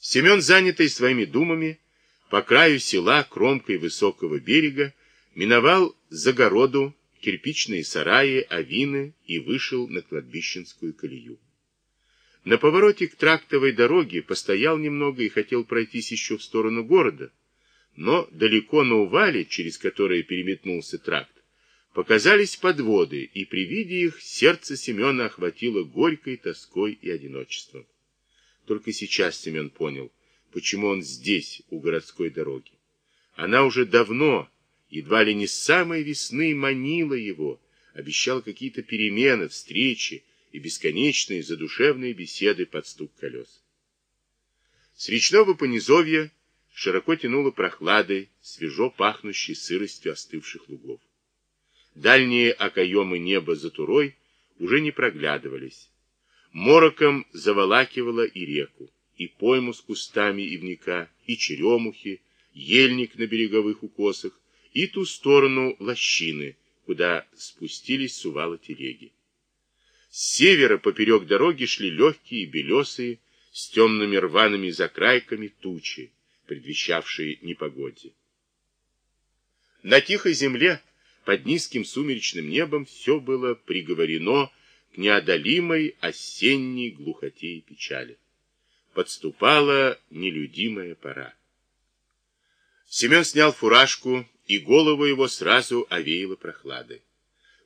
Семен, занятый своими думами, по краю села, кромкой высокого берега, миновал загороду, кирпичные сараи, авины и вышел на кладбищенскую колею. На повороте к трактовой дороге постоял немного и хотел пройтись еще в сторону города, но далеко на увале, через которое переметнулся тракт, показались подводы, и при виде их сердце Семена охватило горькой тоской и одиночеством. Только сейчас Семен понял, почему он здесь, у городской дороги. Она уже давно, едва ли не с самой весны, манила его, обещала какие-то перемены, встречи и бесконечные задушевные беседы под стук колес. С речного понизовья широко тянуло прохладой, свежо пахнущей сыростью остывших лугов. Дальние окоемы неба за турой уже не проглядывались. Мороком заволакивала и реку, и пойму с кустами ивника, и черемухи, ельник на береговых укосах, и ту сторону лощины, куда спустились с увала телеги. С севера поперек дороги шли легкие, белесые, с темными рваными закрайками тучи, предвещавшие непогоде. На тихой земле, под низким сумеречным небом, все было приговорено неодолимой осенней глухоте и печали. Подступала нелюдимая пора. Семен снял фуражку, и голову его сразу овеяло прохладой.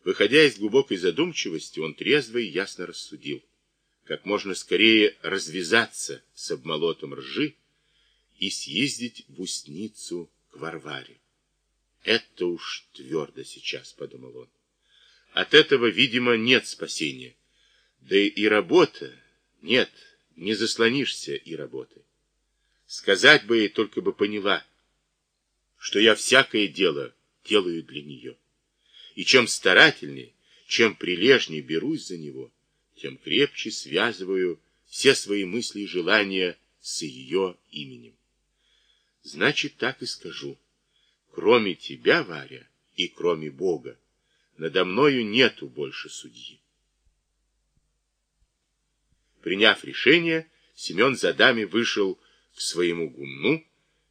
Выходя из глубокой задумчивости, он трезво и ясно рассудил, как можно скорее развязаться с обмолотом ржи и съездить в Устницу к Варваре. Это уж твердо сейчас, подумал он. От этого, видимо, нет спасения. Да и работа... Нет, не заслонишься и работой. Сказать бы ей только бы поняла, что я всякое дело делаю для нее. И чем старательнее, чем прилежнее берусь за него, тем крепче связываю все свои мысли и желания с ее именем. Значит, так и скажу. Кроме тебя, Варя, и кроме Бога, надо мною нету больше судьи. Приняв решение, Семен за даме вышел к своему гумну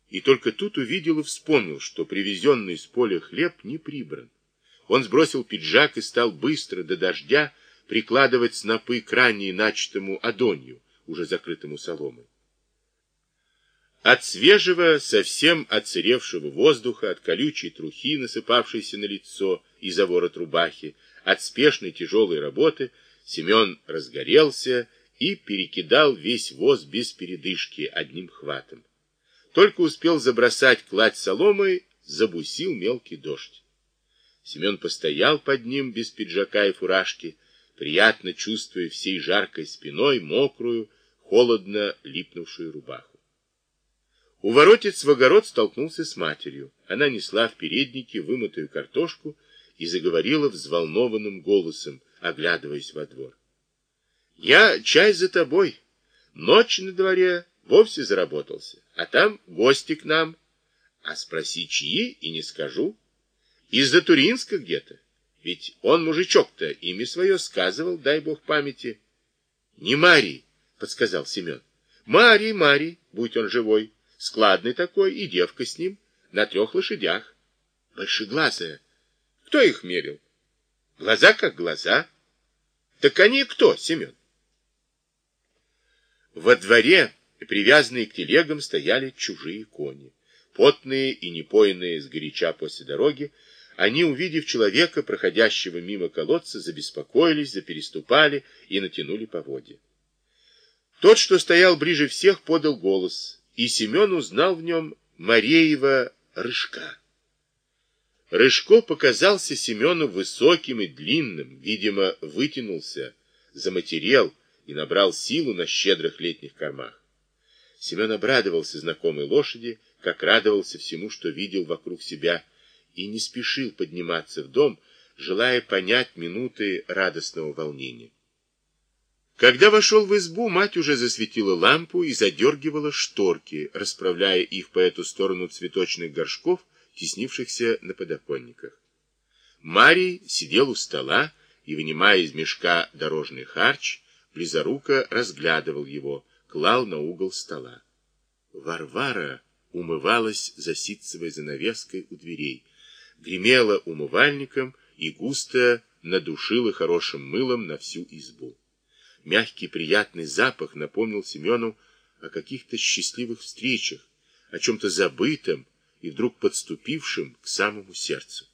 и только тут увидел и вспомнил, что привезенный с поля хлеб не прибран. Он сбросил пиджак и стал быстро до дождя прикладывать снопы к ранее начатому адонью, уже закрытому соломой. От свежего, совсем отсыревшего воздуха, от колючей трухи, насыпавшейся на лицо и за ворот рубахи, от спешной тяжелой работы, Семен разгорелся и перекидал весь воз без передышки одним хватом. Только успел забросать кладь соломой, забусил мелкий дождь. Семен постоял под ним без пиджака и фуражки, приятно чувствуя всей жаркой спиной мокрую, холодно липнувшую рубаху. У воротец в огород столкнулся с матерью. Она несла в переднике вымытую картошку и заговорила взволнованным голосом, оглядываясь во двор. «Я чай за тобой. Ночь на дворе вовсе заработался, а там гости к нам. А спроси, чьи, и не скажу. Из-за Туринска где-то. Ведь он, мужичок-то, имя свое сказывал, дай бог памяти. Не Марий, подсказал Семен. Марий, Марий, будь он живой. Складный такой, и девка с ним, на трех лошадях. Большеглазая. Кто их мерил? Глаза как глаза. Так они кто, Семен? Во дворе, привязанные к телегам, стояли чужие кони. Потные и непоенные сгоряча после дороги, они, увидев человека, проходящего мимо колодца, забеспокоились, запереступали и натянули поводья. Тот, что стоял ближе всех, подал голос — и Семен узнал в нем Мареева Рыжка. Рыжко показался Семену высоким и длинным, видимо, вытянулся, заматерел и набрал силу на щедрых летних кормах. Семен обрадовался знакомой лошади, как радовался всему, что видел вокруг себя, и не спешил подниматься в дом, желая понять минуты радостного волнения. Когда вошел в избу, мать уже засветила лампу и задергивала шторки, расправляя их по эту сторону цветочных горшков, теснившихся на подоконниках. Марий сидел у стола и, вынимая из мешка дорожный харч, близоруко разглядывал его, клал на угол стола. Варвара умывалась за ситцевой занавеской у дверей, гремела умывальником и густо надушила хорошим мылом на всю избу. Мягкий приятный запах напомнил Семену о каких-то счастливых встречах, о чем-то забытом и вдруг подступившем к самому сердцу.